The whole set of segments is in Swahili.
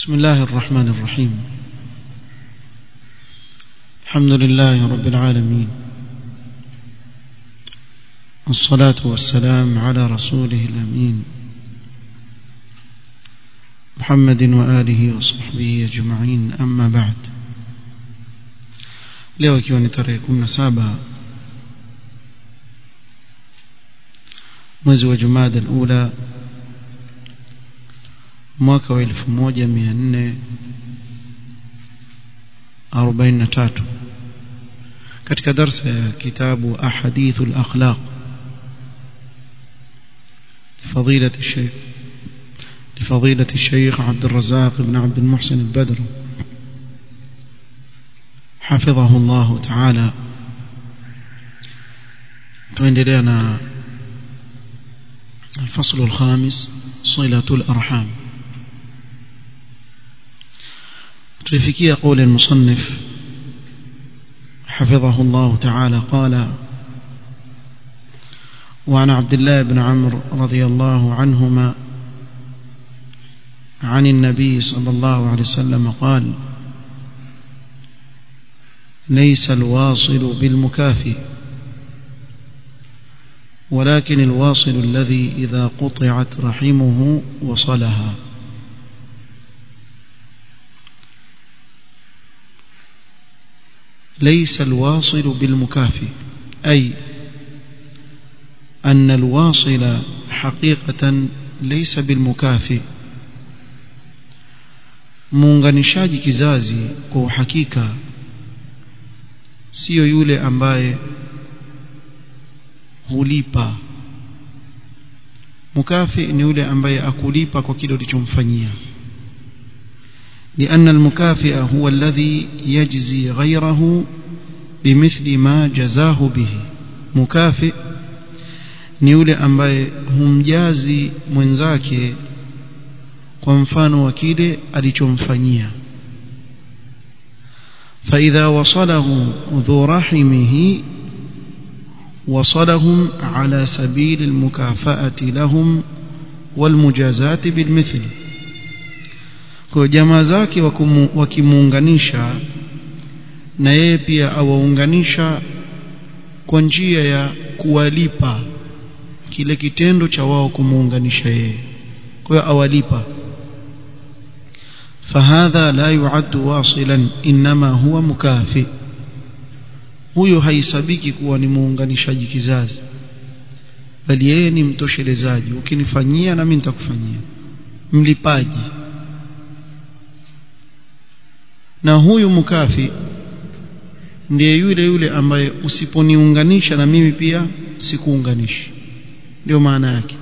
بسم الله الرحمن الرحيم. الحمد لله رب العالمين. والصلاة والسلام على رسوله الأمين. محمد وآله وصحبه أجمعين. أما بعد. Leo ikiwa ni tarehe 17 mwezi wa Jumada mwaka wa 1443 katika darsa ya kitabu ahadithu al-akhlaq لفضيلة الشيخ لفضيلة الشيخ عبد الرزاق بن عبد المحسن البدر حفظه الله تعالى تندلنا الفصل الخامس صلة الأرحام تلفكي قول المصنف حفظه الله تعالى قال وعن عبد الله بن عمرو رضي الله عنهما عن النبي صلى الله عليه وسلم قال ليس الواصل بالمكافئ ولكن الواصل الذي إذا قطعت رحمه وصلها. ليس الواصل بالمكافئ أي أن الواصل حقيقة ليس بالمكافئ muunganishaji kizazi kwa uhakika sio yule ambaye hulipa mukafi ni yule ambaye akulipa kwa kile ulichomfanyia لأن المكافئ هو الذي يجزي غيره بمثل ما جزاه به. مكافئ ni yule ambaye humjazi mwenzake kwa mfano wa kile alichomfanyia. فإذا وصله ذو رحمه وصلهم على سبيل المكافأة لهم والمجازات بالمثل. kwa jamaa zake wakimuunganisha na yeye pia awaunganisha kwa njia ya kuwalipa kile kitendo cha wao kumuunganisha yeye. Kwa hiyo awalipa. Fahadha la yuaddu wasilan inma huwa mukafi. Huyo haisabiki kuwa ni muunganishaji kizazi bali yeye ni mtoshelezaji ukinifanyia na mimi nitakufanyia. Mlipaji na huyu mukafi ndiye yule yule ambaye usiponiunganisha na mimi pia sikuunganishi ndio maana yake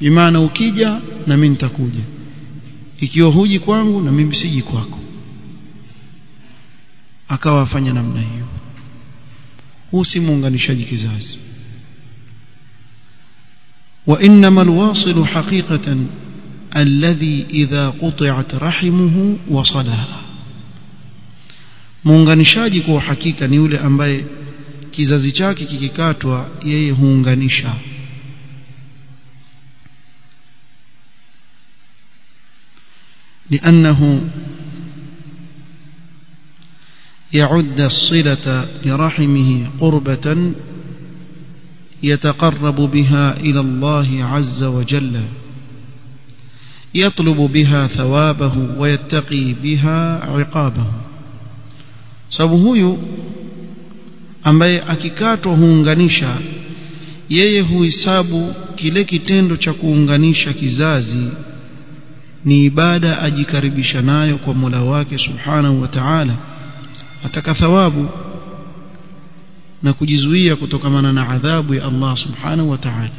bimaana ukija na mimi nitakuja ikiwa huji kwangu na mimi siji kwako akawa afanya namna hiyo huu si muunganishaji kizazi وإنما الواصل حقيقة الذي إذا قطعت رحمه وصلها muunganishaji kwa hakika ni yule ambaye kizazi chake kikikatwa yeye huunganisha لأنه يعد الصلة لرحمه قربة يتقرب بها إلى الله عز وجل يطلب بها ثوابه ويتقي بها عقابه sababu huyu ambaye akikatwa huunganisha yeye huhesabu kile kitendo cha kuunganisha kizazi ni ibada ajikaribisha nayo kwa Mola wake Subhanahu wa Ta'ala ataka thawabu na kujizuia kutokamana na adhabu ya Allah Subhanahu wa Ta'ala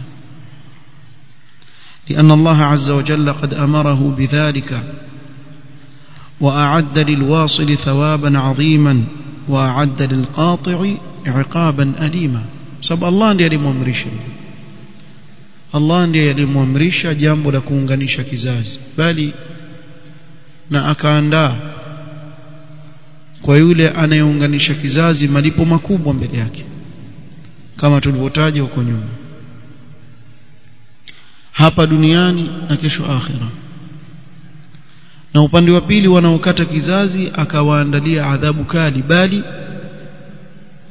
لأن الله عز وجل قد أمره بذلك وأعد للواصل ثوابا عظيما وأعد للقاطع عقابا أليما سب الله ndiye alimwamrisha Allah ndiye alimwamrisha jambo la kuunganisha kizazi bali na akaandaa kwa yule anayeunganisha kizazi malipo makubwa mbele yake kama tulivyotaja huko nyuma hapa duniani na kesho akhira na upande wa pili wanaokata kizazi akawaandalia adhabu kali bali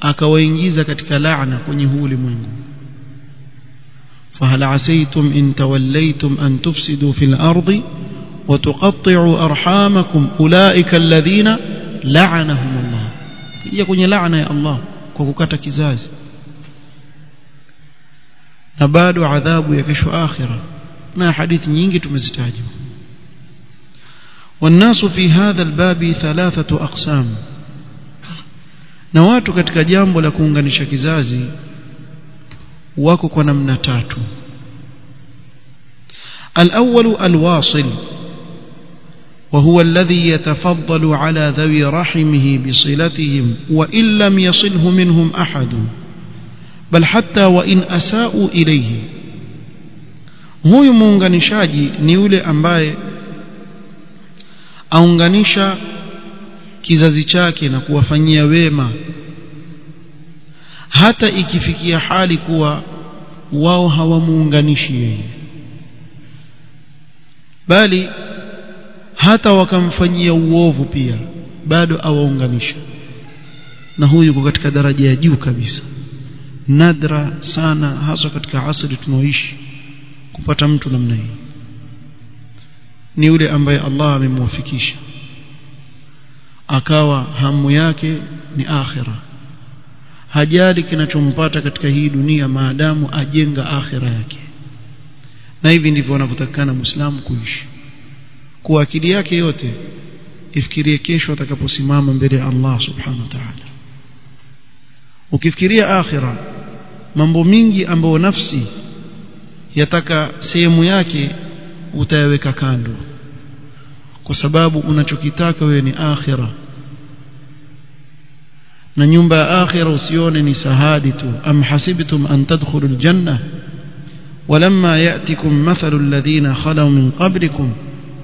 akawaingiza katika laana kwenye huu ulimwengu فهل عسيتم إن توليتم أن تفسدوا في الأرض وتقطعوا أرحامكم أولئك الذين لعنهم الله يكون لعنة يا الله كوكتا كزاز نباد عذاب يكشف آخرة ما حديث نينجي تمزتاجه والناس في هذا الباب ثلاثة أقسام. na watu katika jambo la kuunganisha kizazi wako kwa namna tatu. الأول الواصل وهو الذي يتفضل على ذوي رحمه بصلتهم وإن لم يصله منهم أحد بل حتى وإن أساءوا إليه. muunganishaji ni yule ambaye aunganisha kizazi chake na kuwafanyia wema. Hata ikifikia hali kuwa wao hawamuunganishi yeye. Bali hata wakamfanyia uovu pia bado awaunganisha. Na huyu yuko katika daraja ya juu kabisa. Nadra sana hasa katika asri tunaoishi kupata mtu namna hii ni yule ambaye Allah amemwafikisha akawa hamu yake ni akhira. Hajali kinachompata katika hii dunia maadamu ajenga akhira yake. Na hivi ndivyo wanavyotakana muislamu kuishi. Kwa akili yake yote ifikirie kesho atakaposimama mbele ya Allah subhanahu wa ta'ala. Ukifikiria akhira mambo mingi ambayo nafsi yataka sehemu yake utayaweka kando. Kwa sababu unachokitaka wewe ni akhira. Na nyumba ya akhira usione ni sahadi tu. Am hasibtum an tadkhulul janna walamma ya'tikum mathalul ladhina khalaw min qablikum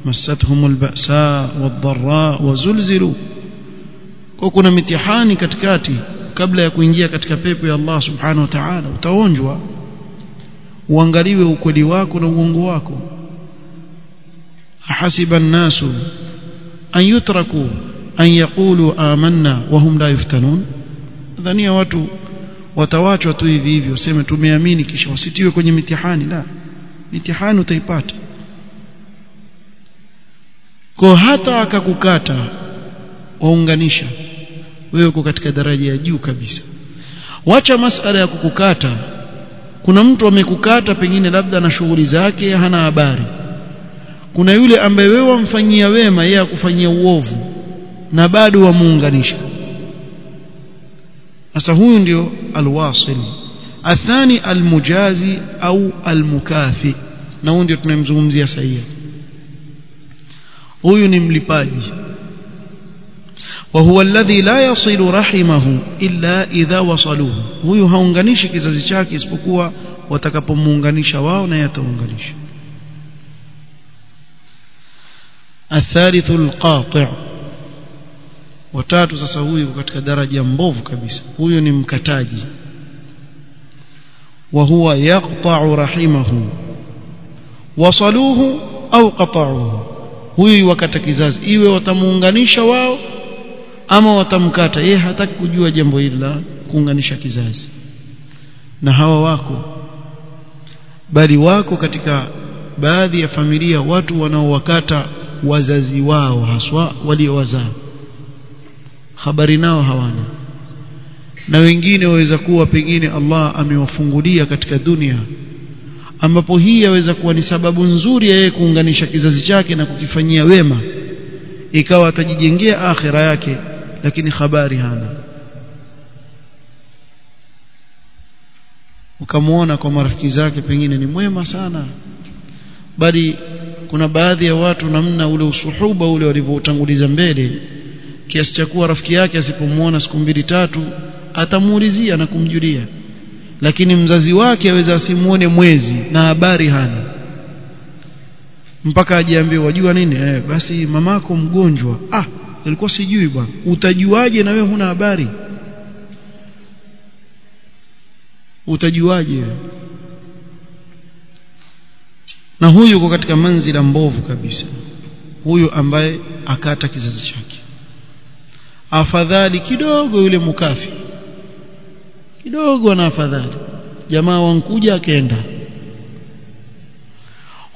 massatuhumul ba'sa wadh-dharra wazulzilu kwa kuna mitihani katikati kabla ya kuingia katika pepo ya Allah subhanahu wa ta'ala utaonjwa. Uangaliwe ukweli wako na uongo wako hasiba an-nasu an yutraku an yaqulu amanna wa hum la yuftanun. Dhania watu watawachwa tu hivi hivi useme tumeamini kisha wasitiwe kwenye mitihani. La mitihani utaipata. Kwa hata akakukata waunganisha. Wewe uko katika daraja ya juu kabisa. Wacha masala ya kukukata. Kuna mtu amekukata pengine labda na shughuli zake hana habari kuna yule ambaye wewe wamfanyia wema yeye akufanyia uovu na bado wamuunganisha sasa huyu ndio alwasil athani almujazi au almukafi na huyu ndio tunamzungumzia sahihi huyu ni mlipaji وهو الذي لا يصل رحمه إلا إذا وصلوه huyu haunganishi kizazi chake isipokuwa watakapomuunganisha wao na yataunganisha athalith alqati' watatu sasa huyu katika daraja mbovu kabisa. Huyu ni mkataji. Wa huwa yaqta'u rahimahu. Wasaluhu au qata'uhu. Huyu wakata kizazi. Iwe watamuunganisha wao ama watamkata. Yeye hataki kujua jambo hili la kuunganisha kizazi. Na hawa wako. Bali wako katika baadhi ya familia watu wanaowakata wazazi wao haswa waliowazaa habari nao hawana. Na wengine waweza kuwa pengine Allah amewafungulia katika dunia ambapo hii yaweza kuwa ni sababu nzuri ya yeye kuunganisha kizazi chake na kukifanyia wema ikawa atajijengea akhira yake lakini habari hana. Ukamwona kwa marafiki zake pengine ni mwema sana bali kuna baadhi ya watu namna ule usuhuba ule walivyoutanguliza mbele kiasi cha kuwa rafiki yake asipomwona siku mbili tatu atamuulizia na kumjulia. Lakini mzazi wake aweza asimuone mwezi na habari hana mpaka ajiambie wajua nini? Eh, basi mamako mgonjwa. Ah ilikuwa sijui bwana. Utajuaje na wewe huna habari? Utajuaje na huyu yuko katika manzila mbovu kabisa huyu ambaye akata kizazi chake afadhali kidogo yule mukafi kidogo na afadhali jamaa wankuja akaenda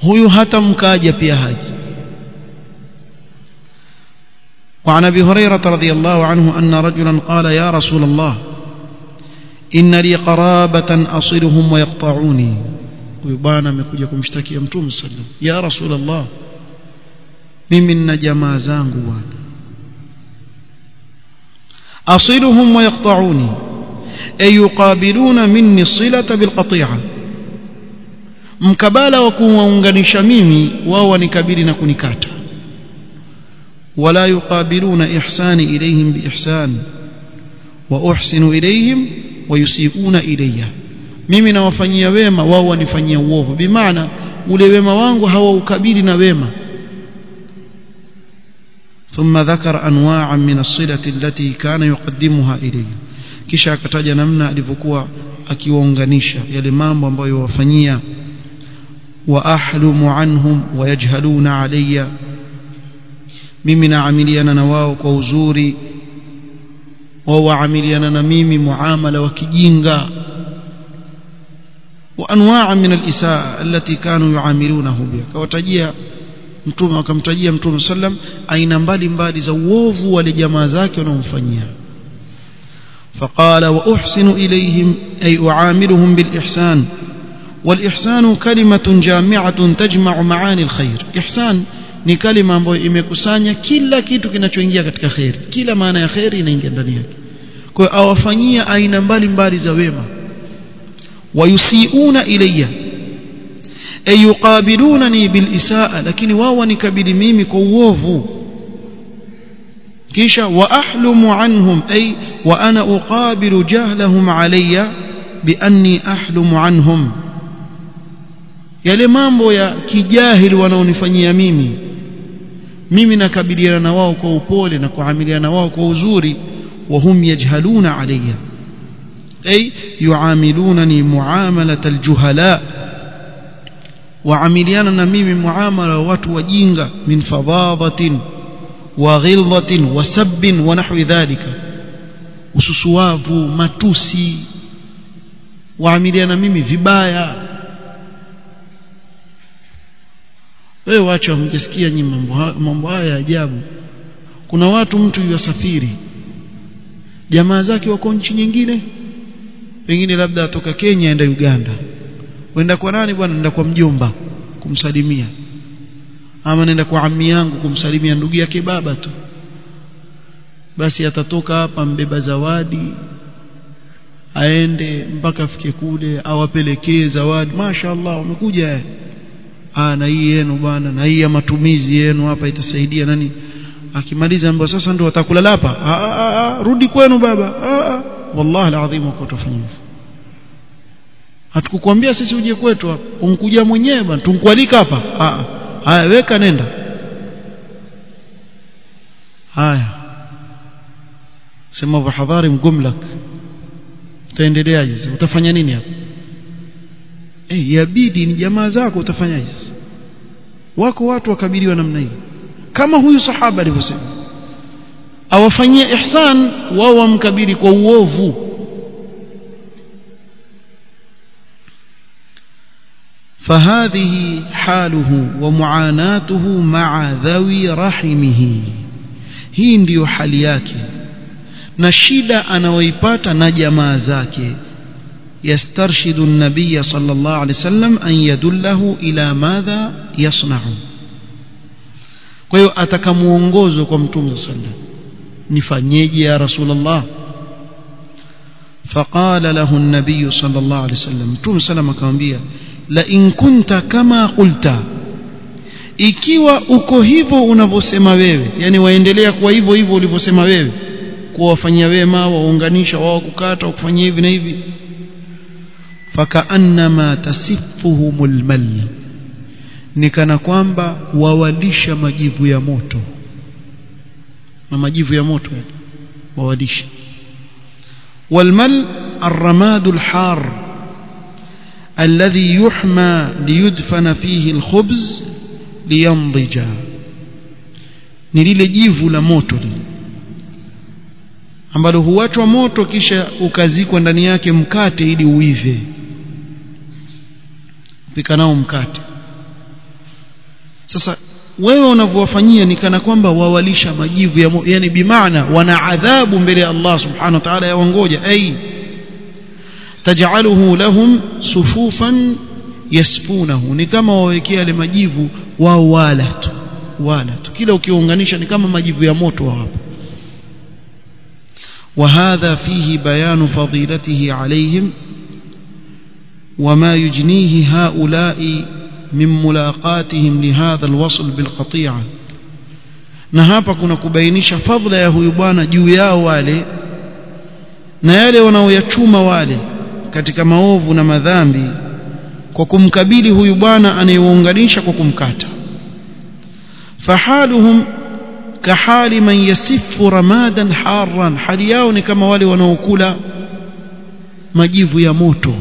huyu hata mkaja pia haji وعن ابي هريره رضي الله عنه ان رجلا قال يا رسول الله ان لي قرابه اصلهم ويقطعوني huyu bwana amekuja kumshtakia mtume sallallahu ya rasulullah mimi nina jamaa zangu bwana. Asiluhum wa yaqta'uni ay yuqabiluna minni silata bilqati'a mkabala wa kuwaunganisha mimi wao wanikabili na kunikata. Wala yuqabiluna ihsani ilayhim biihsan wa uhsinu ilayhim wa yusiuna ilayya. Mimi nawafanyia wema wao wanifanyia uovu bimaana ule wema wangu hawaukabili na wema ثم ذكر انواعا من الصله التي كان يقدمها اليه kisha akataja namna alivyokuwa akiwaunganisha yale mambo ambayo wafanyia wa ahlumu anhum wayajhaluna alayya mimi naamiliana na wao kwa uzuri wao waamiliana na mimi muamala wa kijinga وانواع من الاساءه التي كانوا يعاملونه بها كوtajia mtume akamtajia mtume sallam aina mbalimbali za uovu wale jamaa zake wanaomfanyia فقال واحسن اليهم اي اعاملهم بالاحسان والاحسان كلمه جامعه تجمع معاني الخير احسان ni kalima ambayo imekusanya kila kitu kinachoingia katika khairi kila maana ya khairi inaingia ndani yake kwa hiyo awafanyia aina mbalimbali za wema ويسيئون إلي أي يقابلونني بالإساءة لكن واو نكبد ميمي كووفو كيشا وأحلم عنهم أي وأنا أقابل جهلهم علي بأني أحلم عنهم yale mambo ya kijahili wanaonifanyia mimi mimi nakabiliana na wao kwa upole na kuamiliana wao kwa uzuri wahum yajhaluna alayya أي يعاملونني معاملة الجهلاء وعمليانا ميمي معاملة وتوجينغ من فظاظة وغلظة وسب ونحو ذلك ususuavu matusi waamiliana mimi vibaya wewe wacha hamjasikia nyinyi mambo haya ya ajabu kuna watu mtu yasafiri jamaa zake wako nchi nyingine pengine labda atoka Kenya aenda Uganda. Wenda kwa nani bwana? Nenda kwa mjomba kumsalimia. Ama nenda kwa ammi yangu kumsalimia ndugu yake baba tu. Basi atatoka hapa mbeba zawadi aende mpaka afike kule awapelekee zawadi. Mashaallah umekuja ah na hii yenu bwana na hii ya matumizi yenu hapa itasaidia nani? Akimaliza ambapo sasa ndio watakulala hapa. Rudi kwenu baba. Aa, wallahi alazim uko tufanya hatukukwambia sisi uje kwetu hapa. Unkuja mwenyewe bwana. Tunkualika hapa. Haya weka nenda. Haya. Sema wahadhari mgumlak utaendeleaje? Utafanya nini hapa? Eh yabidi ni jamaa zako utafanyaje wako watu wakabiliwa namna hii. Kama huyu sahaba alivyosema awafanyie ihsan wao wamkabili kwa uovu فهذه حاله ومعاناته مع ذوي رحمه hii ndiyo hali yake na shida anayoipata na jamaa zake yastarshidu an-nabiy sallallahu alayhi wasallam an yadullahu ila madha yasna'u kwa hiyo ataka muongozo kwa mtume sallallahu nifanyeje ya rasulullah? Faqala lahu an-nabiy sallallahu alayhi wasallam mtume salama akamwambia la in kunta kama qulta ikiwa uko hivyo unavyosema wewe yani waendelea kuwa hivyo hivyo ulivyosema wewe kuwafanyia wema waunganisha wao kukata kufanyia hivi na hivi fakaannama tasifuhumul mal nikana kwamba wawalisha majivu ya moto na majivu ya moto wawalisha والمل الرماد الحار الذي يحمى ليدفن فيه الخبز لينضج ni lile jivu la moto lile ambalo huachwa moto kisha ukazikwa ndani yake mkate ili uive pika nao mkate sasa wewe unavyowafanyia ni kana kwamba wawalisha majivu ya moto yani bimaana wana adhabu mbele ya Allah subhanahu wa ta'ala yawangoja ay taj'aluhu lahum sufufan yaspunahu ni kama wawekea yale majivu wao wala tu wala tu kila ukiunganisha ni kama majivu ya moto hapo وهذا فيه بيان فضيلته عليهم وما يجنيه هؤلاء من ملاقاتهم لهذا الوصل بالقطيعة na hapa kuna kubainisha fadhila ya huyu bwana juu yao wale na yale wanaoyachuma wale katika maovu na madhambi kwa kumkabili huyu bwana anayewaunganisha kwa kumkata fahaluhum kahali man yasifu ramadan harran hali yao ni kama wale wanaokula majivu ya moto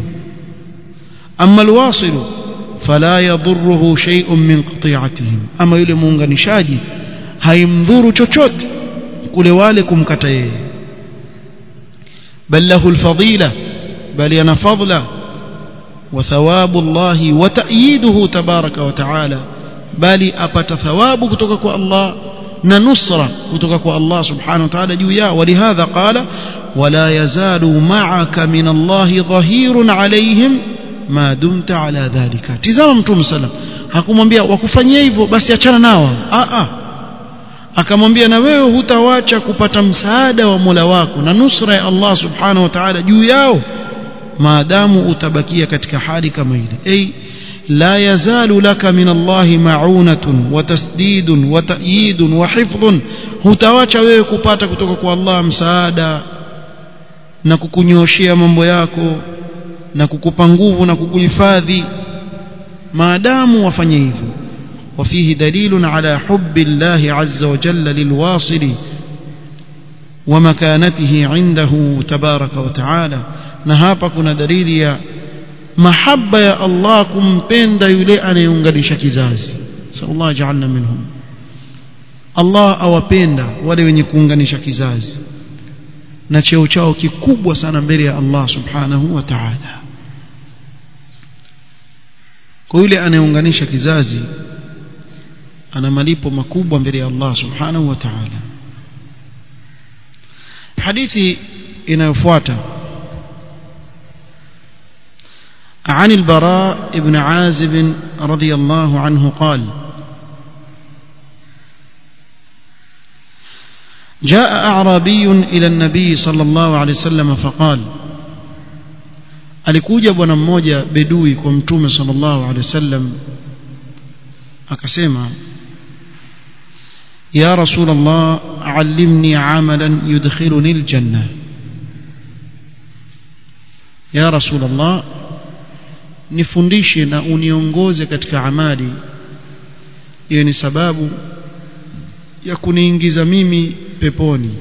amma alwasilu فلا يضره شيء من قطيعتهم. أما يلي مونغانشاجي هيمضر چوچوت كله والي كمكته بل له الفضيلة بل أنا فضلا وثواب الله وتأييده تبارك وتعالى. بل أبت ثواب كتوكك الله ننصر كتوكك الله سبحانه وتعالى جويا ولهذا قال ولا يزال معك من الله ظهير عليهم ma dumta ala dhalika. Tizama mtume sallam hakumwambia wakufanyia hivyo basi achana nao. A a. Akamwambia na wewe hutawacha kupata msaada wa Mola wako na nusra ya Allah subhanahu wa ta'ala juu yao. Maadamu utabakia katika hali kama ile. Ei la yazalu laka min Allah ma'unatun wa tasdidun wa ta'yidun wa hifdhun. Hutawacha wewe kupata kutoka kwa Allah msaada na kukunyoshia mambo yako na kukupa nguvu na kukuhifadhi maadamu wafanye hivyo وفيه دليل على حب الله عز وجل للواصل ومكانته عنده تبارك وتعالى na hapa kuna dalili ya mahaba ya Allah kumpenda yule anayeunganisha kizazi sallallahu ja'alna minhum Allah awapenda wale wenye kuunganisha kizazi na cheo chao kikubwa sana mbele ya Allah subhanahu wa ta'ala Kwa yule anayeunganisha kizazi ana malipo makubwa mbele ya Allah subhanahu wa ta'ala hadithi inayofuata عن البراء بن عازب رضي الله عنه قال جاء أعرابي إلى النبي صلى الله عليه وسلم فقال alikuja bwana mmoja bedui kwa mtume sallallahu alaihi wasallam akasema ya rasul allah allimni amalan yudkhiluni aljanna ya rasul allah nifundishe na uniongoze katika amali. Hiyo ni sababu ya kuniingiza mimi peponi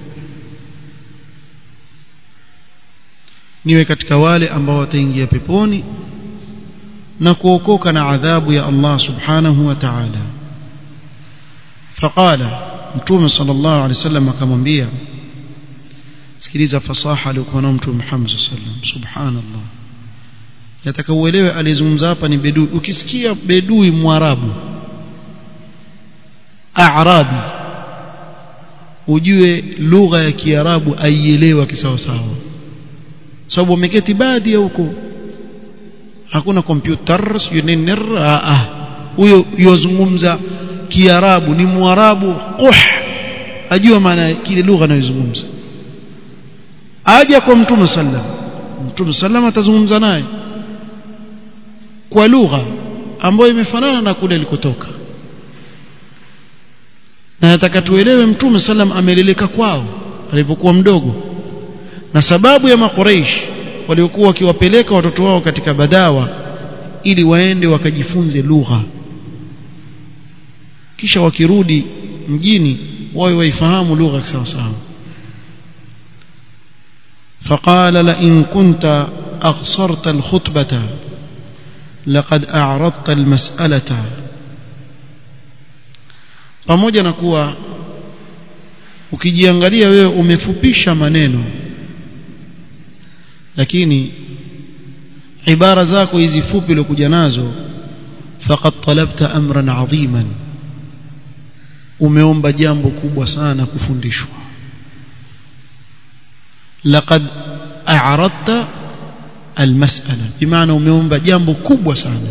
niwe katika wale ambao wataingia peponi na kuokoka na adhabu ya Allah subhanahu wa ta'ala. Faqala mtume sallallahu alaihi wasallam akamwambia sikiliza fasaha aliyokuwa nayo mtume Muhammad sallallahu alaihi wasallam. Subhanallah. Nataka uelewe alizungumza hapa ni bedui. Ukisikia bedui mwarabu arabi ujue lugha ya kiarabu aielewa kisawasawa sababu wameketi baadhi ya huko. Hakuna kompyuta sio nini ah huyo yozungumza kiarabu ni mwarabu. Quh ajua maana kile lugha anayozungumza aja kwa mtume sallam mtume sallam atazungumza naye. Kwa lugha ambayo imefanana na kule alikotoka. Na nataka tuelewe mtume sallam ameleleka kwao alipokuwa mdogo na sababu ya makuraish waliokuwa wakiwapeleka watoto wao katika badawa ili waende wakajifunze lugha kisha wakirudi mjini wawe waifahamu lugha sawa sawa فقال لئن كنت أقصرت الخطبة لقد أعرضت المسألة pamoja na kuwa ukijiangalia wewe umefupisha maneno lakini ibara zako hizi fupi uliokuja nazo faqad talabta amran adhiman umeomba jambo kubwa sana kufundishwa laqad a'radta almas'ala bimaana umeomba jambo kubwa sana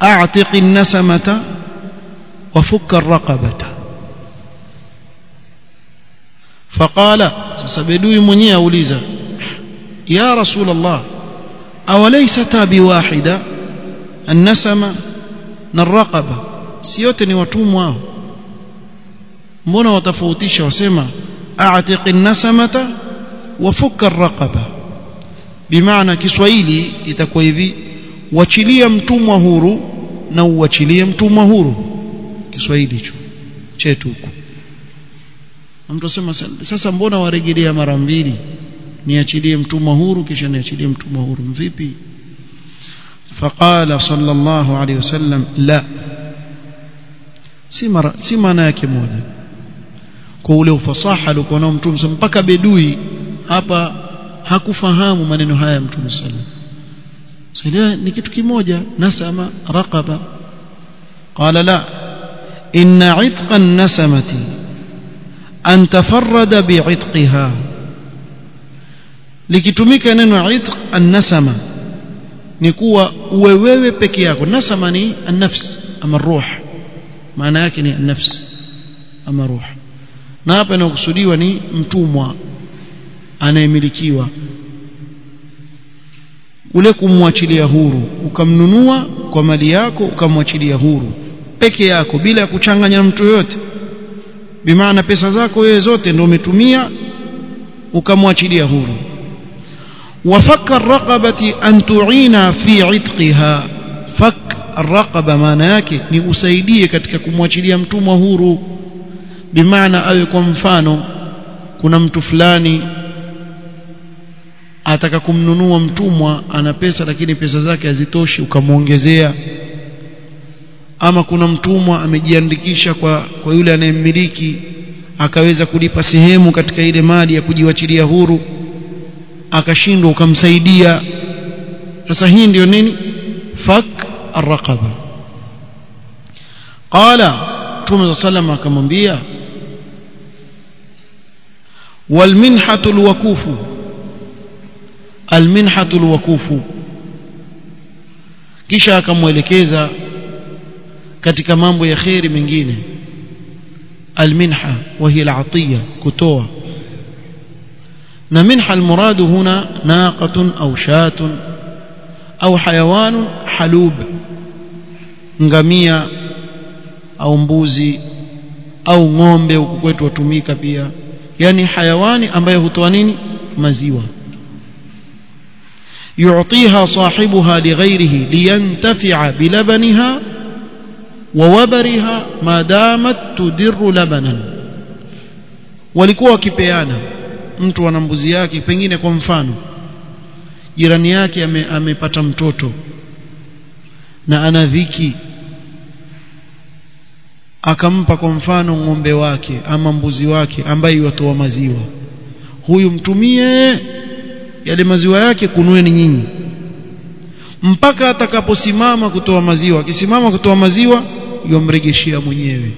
a'tiq an-nasamata wa fukka ar-raqabata faqala sasa bedui mwenyewe auliza ya rasul الله awalaysata بواحدة النسمة الرقبة. Watumwa. Hao mbona watafautisha wasema a'tiq an-nasamata wa fukka ar-raqaba. Bimaana Kiswahili itakuwa hivi wachilia mtumwa huru na uachilie mtumwa huru. Kiswahili hicho chetu huko. Mtu asema sasa mbona warejelea mara mbili niachilie mtumwa huru kisha niachilie mtumwa huru vipi faqala sallallahu alayhi wasallam la si mara si maana yake moja kwa ule ufasaha alikuwa nao mtume mpaka bedui hapa hakufahamu maneno haya mtume sallallahu سيدنا نكتو كموجة نسم رقبة قال لا إن عتق النسمة أن تفرد بعتقها likitumika neno itq an-nasama. Ni kuwa uwe wewe peke yako. Nasama ni an-nafs ama ruh. Maana yake ni an-nafs ama ruh. Na hapa inakusudiwa ni mtumwa anayemilikiwa. Ule kumwachilia huru. Ukamnunua kwa mali yako ukamwachilia huru. Peke yako bila ya kuchanganya na mtu yoyote. Bimaana pesa zako wewe zote ndio umetumia ukamwachilia huru wafaka الرقبة an تعين في عتقها. فك raqaba maana yake ni usaidie katika kumwachilia mtumwa huru. Bimaana awe kwa mfano kuna mtu fulani ataka kumnunua mtumwa ana pesa lakini pesa zake hazitoshi ukamwongezea ama kuna mtumwa amejiandikisha kwa kwa yule anayemmiliki akaweza kulipa sehemu katika ile mali ya kujiwachilia huru akashindwa ukamsaidia. Sasa hii ndiyo nini? Fak arqaba qala tume sallam akamwambia walminhatu alwakufu. Alminhatu alwakufu. Kisha akamwelekeza katika mambo ya khairi mengine. Alminha wa hiya alatiya kutoa منح المراد هنا ناقة أو شاة أو حيوان حلوب نغمية أو مبوزي أو ngombe وكويت وتميكا بيا يعني حيوان أمبيه هتوانين مزيوة يعطيها صاحبها لغيره لينتفع بلبنها ووبرها ما دامت تدر لبنا. ولكوا كبيانا mtu ana mbuzi yake pengine kwa mfano jirani yake ame, amepata mtoto na ana dhiki akampa kwa mfano ng'ombe wake ama mbuzi wake ambaye watoa maziwa. Huyu mtumie yale maziwa yake kunueni nyinyi. Mpaka atakaposimama kutoa maziwa akisimama kutoa maziwa yomregeshia mwenyewe.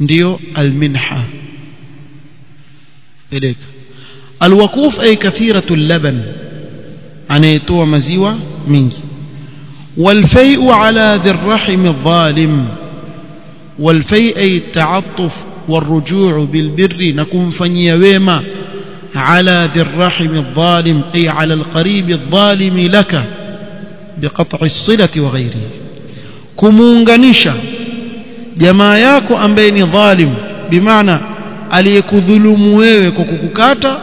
Ndiyo alminha peleka alwaquf ay kathiratu laban anayetoa maziwa mingi والفيء على ذي الرحم الظالم. والفيء أي التعطف والرجوع بالبر. نكون فنيا ويما. على ذي الرحم الظالم. أي على القريب الظالم لك. بقطع الصلة وغيره. كمونغنشا ambaye ni dhalim bimaana aliyekudhulumu wewe kwa kukukata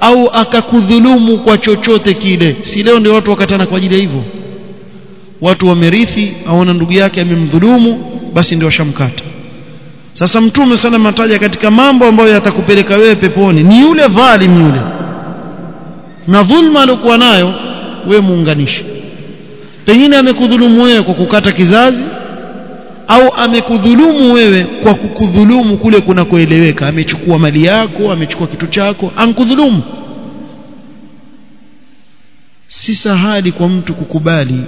au akakudhulumu kwa chochote kile. Si leo ndio watu wakatana kwa ajili ya hivyo? Watu wamerithi aona ndugu yake amemdhulumu basi ndio washamkata. Sasa mtume sana mataja katika mambo ambayo yatakupeleka wewe peponi ni yule dhalim yule. Na dhulma aliyokuwa nayo wewe muunganishe. Pengine amekudhulumu wewe kwa kukata kizazi au amekudhulumu wewe kwa kukudhulumu kule kunakoeleweka? Amechukua mali yako amechukua kitu chako ankudhulumu si sahali kwa mtu kukubali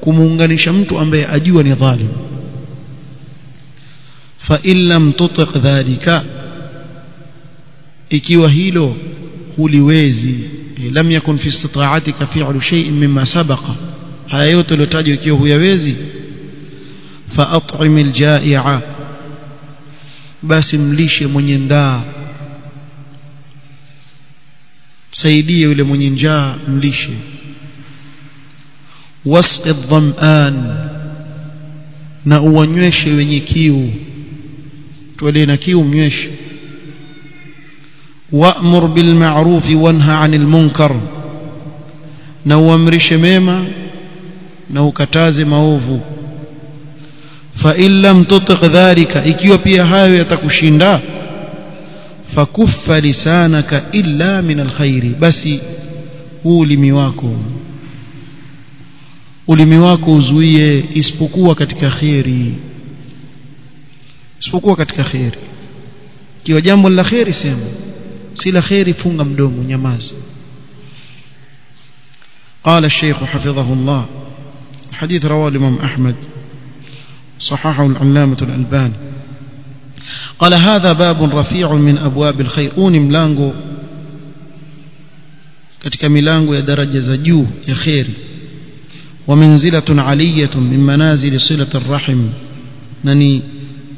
kumuunganisha mtu ambaye ajua ni dhalim. Fa in lam tutiq dhalika ikiwa hilo huliwezi lam yakun fi istita'atika fi'lu shay'in mimma sabaqa. Haya yote yaliyotajwa ikiwa huyawezi فأطعم الجائعة بس ليش منين دا سيدي ولي منين جاء مليش واسق الظمآن نأوانيوش ونيكيو تولينا كيو ميوش وأمر بالمعروف وانهى عن المنكر نوامرش ميما نوكتاز موفو fa in lam tutiq dhalika ikiwa pia hayo yatakushinda fakuffa lisanaka illa min alkhairi basi huu ulimi wako ulimi wako uzuie isipokuwa katika khairi isipokuwa katika khairi kiwa jambo la khairi sema si la khairi funga mdomo nyamaza قال الشيخ حفظه الله حديث رواه الإمام أحمد صححه العلامة الألباني. قال هذا باب رفيع من أبواب الخير. أوني ملانغو كتك ملانغو يدرج زجوه يخير ومنزلة علية من منازل صلة الرحم نني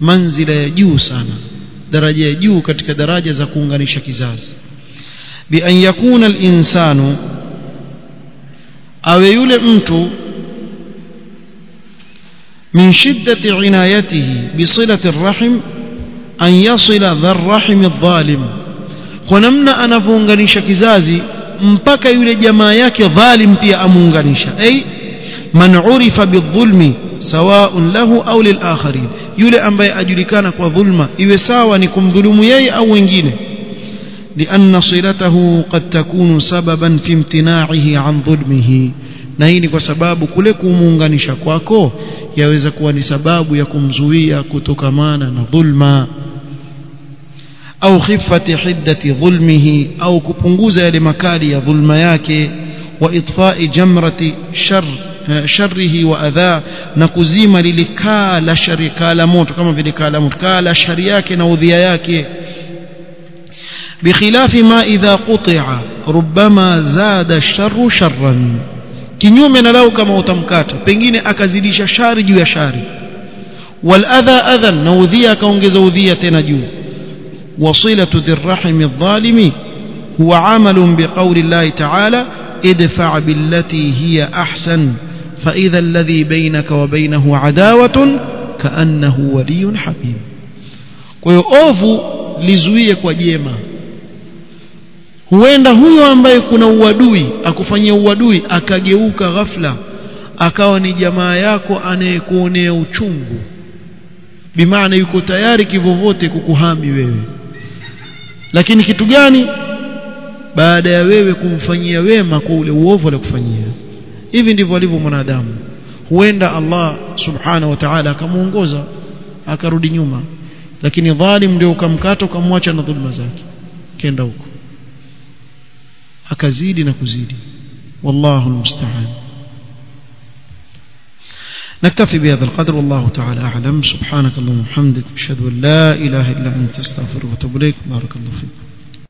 منزل يجو سانا درج يجو كتك درج زكونغ نشكزاز بأن يكون الإنسان أو يولئ أنتو من شدة عنايته بصلة الرحم أن يصل ذا الرحم الظالم. ونمنا أن أفنغنش كزازي مبكى يولي جماياك ظالم في أمنغنش أي من عرف بالظلم سواء له أو للآخرين. يولي أن بي أجلكانك وظلم إيساوانكم ظلم يي أو ونجين لأن صلته قد تكون سببا في امتناعه عن ظلمه. Na hii ni kwa sababu kule kumuunganisha kwako yaweza kuwa ni sababu ya kumzuia kutokamana na dhulma au khifati hiddati dhulmihi au kupunguza yale makali ya dhulma yake wa itfai jamrati shar sharrihi wa adha na kuzima lile kaa la shari kaa la moto kama vile kaa la moto kaa la shari yake na udhia yake بخلاف ما إذا قطع ربما زاد الشر شرا kinyume na lau kama utamkata. Pengine akazidisha shari juu ya shari. Waladha adhan na udhia akaongeza udhia tena juu. Wasilatu dhirrahimi adh-dhalimi huwa amalun biqauli llahi ta'ala idfa' billati hiya ahsan alladhi bainaka wa bainahu adawatun kaannahu waliyyun habib. Kwa hiyo ovu lizuie kwa jema huenda huyo ambaye kuna uadui akufanyia uadui akageuka ghafla akawa ni jamaa yako anayekuonea uchungu. Bimaana yuko tayari kivovote kukuhami wewe. Lakini kitu gani? Baada ya wewe kumfanyia wema kwa ule uovu alikufanyia hivi ndivyo alivyo mwanadamu. Huenda Allah subhanahu wa ta'ala akamuongoza akarudi nyuma. Lakini dhalim ndio ukamkata ukamwacha na dhulma zake. Kenda huko akazidi na kuzidi. Wallahu almusta'an. نكتفي بهذا القدر والله تعالى أعلم سبحانك اللهم وبحمدك أشهد أن لا إله إلا أنت استغفرك وأتوب إليك بارك الله فيك